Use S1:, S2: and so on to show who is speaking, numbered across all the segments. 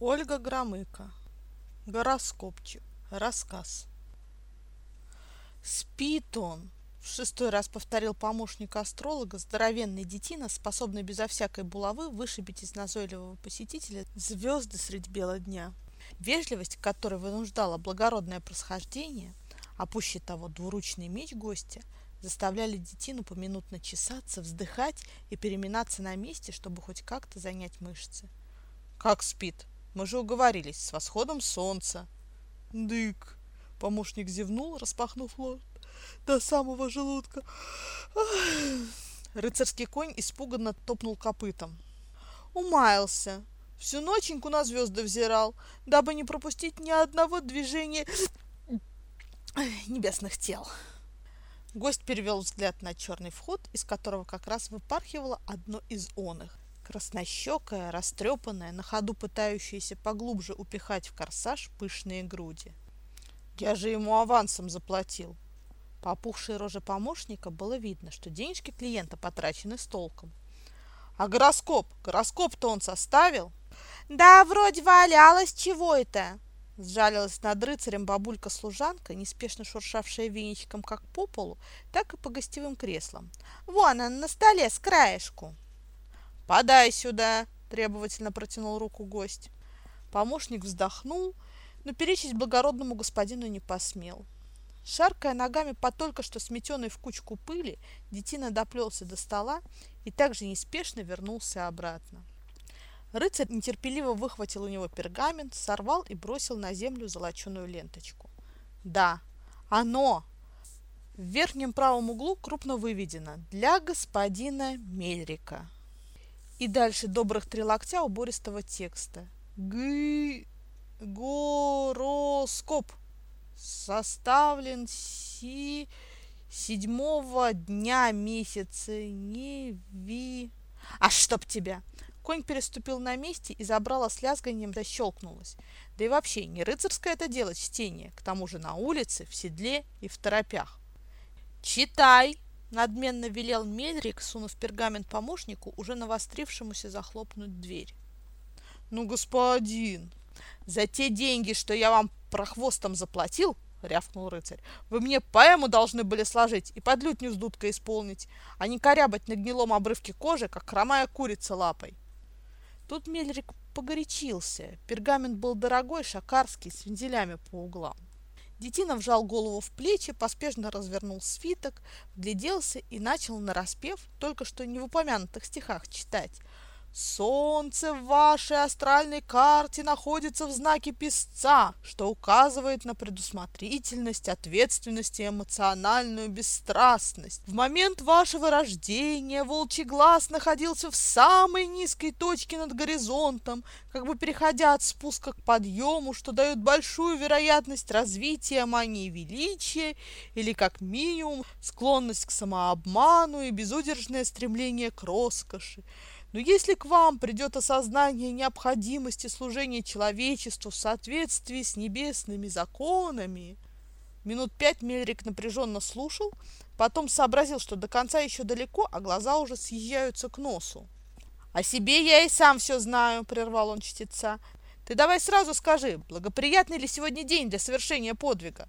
S1: Ольга Громыко. Гороскопчик. Рассказ. Спит он. В шестой раз повторил помощник астролога, здоровенный детина, способный безо всякой булавы вышибить из назойливого посетителя звезды средь бела дня. Вежливость, которой вынуждала благородное происхождение, а пуще того двуручный меч гостя, заставляли детину поминутно чесаться, вздыхать и переминаться на месте, чтобы хоть как-то занять мышцы.
S2: «Как спит?» Мы же уговорились, с восходом солнца.
S1: Дык. Помощник зевнул, распахнув рот до самого желудка.
S2: Рыцарский конь испуганно топнул копытом.
S1: Умаялся. Всю ноченьку на звезды взирал, дабы не пропустить ни одного движения небесных тел.
S2: Гость перевел взгляд на черный вход, из которого как раз выпархивало одно из оных краснощекая, растрепанная, на ходу пытающаяся поглубже упихать в корсаж пышные груди.
S1: Я же ему авансом заплатил.
S2: По опухшей роже помощника было видно, что денежки клиента потрачены с толком.
S1: А гороскоп? Гороскоп-то он составил?
S3: Да, вроде валялось чего это. Сжалилась над рыцарем бабулька-служанка, неспешно шуршавшая веничком как по полу, так и по гостевым креслам. Вон он на столе с краешку.
S1: «Подай сюда!» – требовательно протянул руку гость. Помощник вздохнул, но перечить благородному господину не посмел. Шаркая ногами по только что сметенной в кучку пыли, детина доплелся до стола и также неспешно вернулся обратно. Рыцарь нетерпеливо выхватил у него пергамент, сорвал и бросил на землю золоченую ленточку. Да, оно! В верхнем правом углу крупно выведено «Для господина Мельрика». И дальше добрых три локтя убористого текста. Г... Гороскоп составлен си... седьмого дня месяца Неви... А чтоб тебя! Конь переступил на месте и забрало с лязганием защелкнулось. Да и вообще, не рыцарское это дело чтение, к тому же на улице, в седле и в торопях. «Читай!» Надменно велел Мельрик, сунув пергамент помощнику, уже навострившемуся захлопнуть дверь.
S2: «Ну, господин, за те деньги, что я вам прохвостом заплатил, — рявкнул рыцарь, — вы мне поэму должны были сложить и под лютню с дудкой исполнить, а не корябать на гнилом обрывке кожи, как хромая курица лапой».
S1: Тут Мельрик погорячился. Пергамент был дорогой, шакарский, с вензелями по углам. Детина вжал голову в плечи, поспешно развернул свиток, вгляделся и начал нараспев только что не в упомянутых стихах читать. Солнце в вашей астральной карте находится в знаке песца, что указывает на предусмотрительность, ответственность и эмоциональную бесстрастность. В момент вашего рождения волчий глаз находился в самой низкой точке над горизонтом, как бы переходя от спуска к подъему, что дает большую вероятность развития мании величия или, как минимум, склонность к самообману и безудержное стремление к роскоши. Но если к вам придет осознание необходимости служения человечеству в соответствии с небесными законами... Минут пять Мельрик напряженно слушал, потом сообразил, что до конца еще далеко, а глаза уже съезжаются к носу. «О себе я и сам все знаю», — прервал он чтеца. «Ты давай сразу скажи, благоприятный ли сегодня день для совершения подвига?»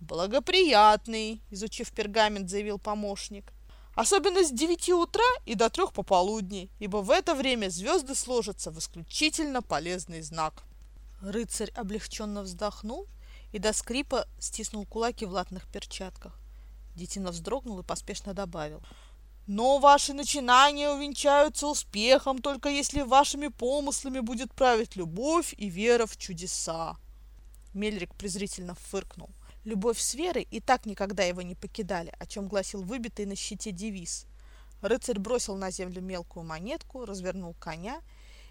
S2: «Благоприятный», — изучив пергамент, заявил помощник. Особенно с 9 утра и до 3 пополудни, ибо в это время звезды сложатся в исключительно полезный знак.
S1: Рыцарь облегченно вздохнул и до скрипа стиснул кулаки в латных перчатках. Детина вздрогнул и поспешно добавил.
S2: «Но ваши начинания увенчаются успехом, только если вашими помыслами будет править любовь и вера в чудеса».
S1: Мельрик презрительно фыркнул. Любовь с верой и так никогда его не покидали, о чем гласил выбитый на щите девиз. Рыцарь бросил на землю мелкую монетку, развернул коня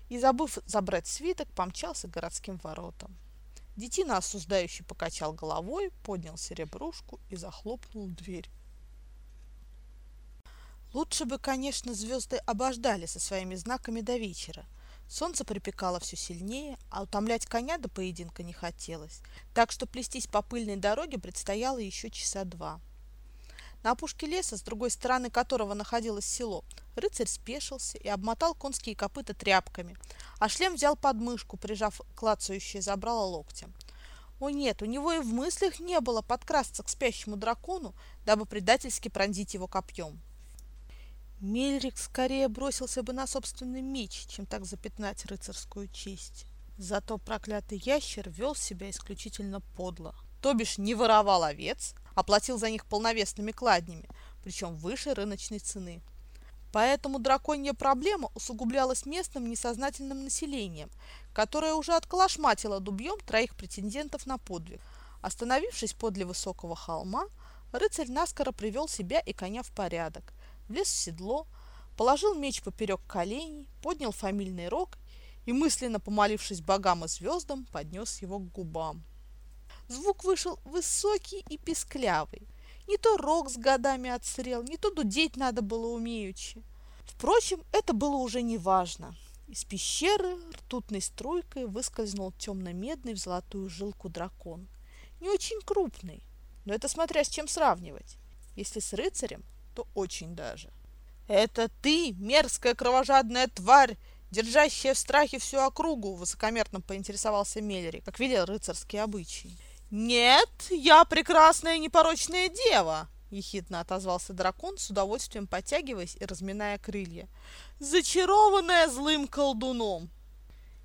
S1: и, забыв забрать свиток, помчался к городским воротам. Детина осуждающе покачал головой, поднял серебрушку и захлопнул дверь. Лучше бы, конечно, звезды обождали со своими знаками до вечера, Солнце припекало все сильнее, а утомлять коня до поединка не хотелось, так что плестись по пыльной дороге предстояло еще часа два. На опушке леса, с другой стороны которого находилось село, рыцарь спешился и обмотал конские копыта тряпками, а шлем взял под мышку, прижав клацающее забрало локтем. О нет, у него и в мыслях не было подкрасться к спящему дракону, дабы предательски пронзить его копьем. Мельрик скорее бросился бы на собственный меч, чем так запятнать рыцарскую честь. Зато проклятый ящер вел себя исключительно подло. То бишь не воровал овец, а платил за них полновесными кладнями, причем выше рыночной цены. Поэтому драконья проблема усугублялась местным несознательным населением, которое уже отколошматило дубьем троих претендентов на подвиг. Остановившись подле высокого холма, рыцарь наскоро привел себя и коня в порядок, влез в седло, положил меч поперек коленей, поднял фамильный рог и, мысленно помолившись богам и звездам, поднес его к губам. Звук вышел высокий и песклявый, не то рог с годами отсрел, не то дудеть надо было умеючи. Впрочем, это было уже не важно. Из пещеры ртутной струйкой выскользнул темно-медный в золотую жилку дракон. Не очень крупный, но это смотря с чем сравнивать. Если с рыцарем, то очень даже. «Это ты, мерзкая кровожадная тварь, держащая в страхе всю округу!» высокомерно поинтересовался Меллери, как велел рыцарский обычай. «Нет, я прекрасная непорочная дева!» — ехидно отозвался дракон, с удовольствием подтягиваясь и разминая крылья. «Зачарованная злым колдуном!»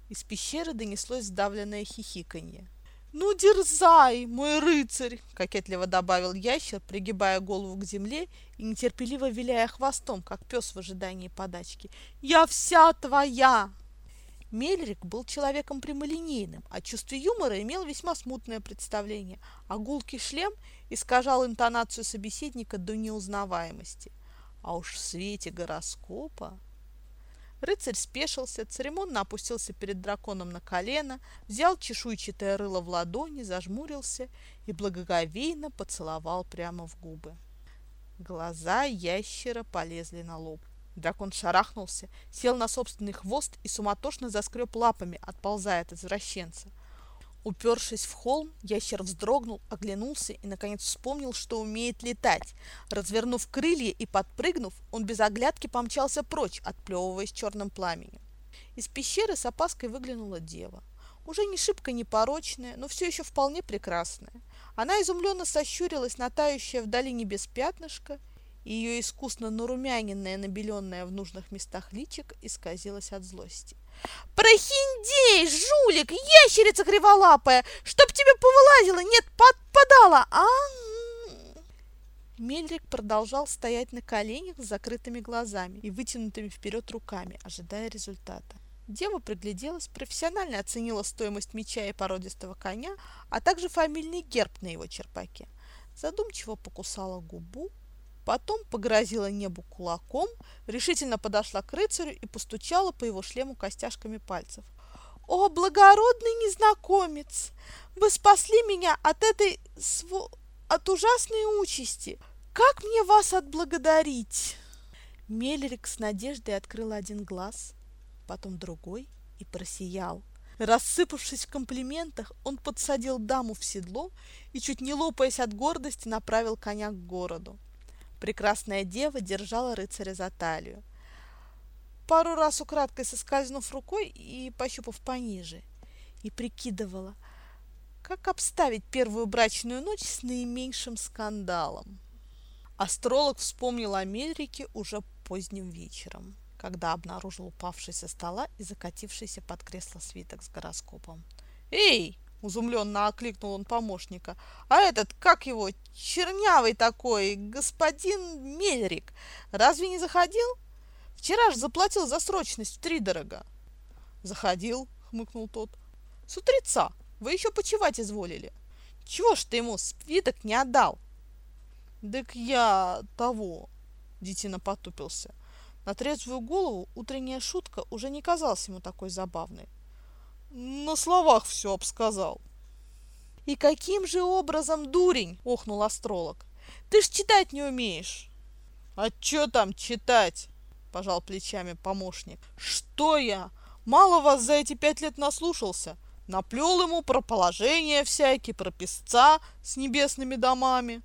S1: Из пещеры донеслось сдавленное хихиканье. «Ну, дерзай, мой рыцарь!» — кокетливо добавил ящер, пригибая голову к земле и нетерпеливо виляя хвостом, как пес в ожидании подачки. «Я вся твоя!» Мельрик был человеком прямолинейным, о чувстве юмора имел весьма смутное представление, а гулкий шлем искажал интонацию собеседника до неузнаваемости. А уж в свете гороскопа... Рыцарь спешился, церемонно опустился перед драконом на колено, взял чешуйчатое рыло в ладони, зажмурился и благоговейно поцеловал прямо в губы. Глаза ящера полезли на лоб. Дракон шарахнулся, сел на собственный хвост и суматошно заскреб лапами, отползая от извращенца. Упершись в холм, ящер вздрогнул, оглянулся и, наконец, вспомнил, что умеет летать. Развернув крылья и подпрыгнув, он без оглядки помчался прочь, отплевываясь черным пламенем. Из пещеры с опаской выглянула дева. Уже не шибко непорочная, но все еще вполне прекрасная. Она изумленно сощурилась на тающее вдали небес пятнышко и ее искусно нарумяненное, набеленное в нужных местах личик исказилось от злости. «Прохиндей, жулик, ящерица криволапая! Чтоб тебе повылазило, нет, подпадала, а?» Мельрик продолжал стоять на коленях с закрытыми глазами и вытянутыми вперед руками, ожидая результата. Дева пригляделась, профессионально оценила стоимость меча и породистого коня, а также фамильный герб на его черпаке. Задумчиво покусала губу, Потом погрозила небу кулаком, решительно подошла к рыцарю и постучала по его шлему костяшками пальцев. «О, благородный незнакомец! Вы спасли меня от этой сво... от ужасной участи! Как мне вас отблагодарить?» Мелерик с надеждой открыл один глаз, потом другой и просиял. Рассыпавшись в комплиментах, он подсадил даму в седло и, чуть не лопаясь от гордости, направил коня к городу. Прекрасная дева держала рыцаря за талию, пару раз украдкой соскользнув рукой и пощупав пониже, и прикидывала, как обставить первую брачную ночь с наименьшим скандалом. Астролог вспомнил о Мельрике уже поздним вечером, когда обнаружил упавший со стола и закатившийся под кресло свиток с гороскопом. «Эй, Изумленно окликнул он помощника. А этот, как его, чернявый такой, господин Мельрик, разве не заходил? Вчера же заплатил за срочность в три дорого. Заходил, хмыкнул тот. С утреца. Вы еще почевать изволили. Чего ж ты ему спиток не отдал? Так я того, детина потупился. На трезвую голову утренняя шутка уже не казалась ему такой забавной. На словах все обсказал. И каким же образом, дурень, охнул астролог. Ты ж читать не умеешь. А чё там читать? Пожал плечами помощник. Что я? Мало вас за эти пять лет наслушался. Наплел ему про положение всякие, про песца с небесными домами.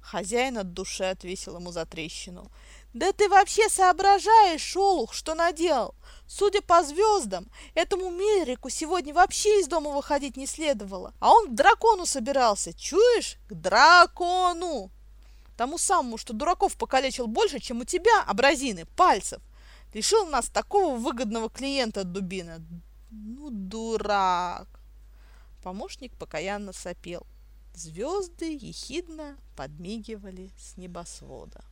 S1: Хозяин от души отвесил ему за трещину. Да ты вообще соображаешь, Шолух, что наделал?
S3: Судя по звездам, этому Мельрику сегодня вообще из дома выходить не следовало. А он к дракону собирался, чуешь? К дракону! Тому самому, что дураков покалечил больше, чем у тебя, абразины, пальцев. Лишил нас такого выгодного клиента, дубина. Ну, дурак. Помощник покаянно сопел. Звезды ехидно подмигивали с небосвода.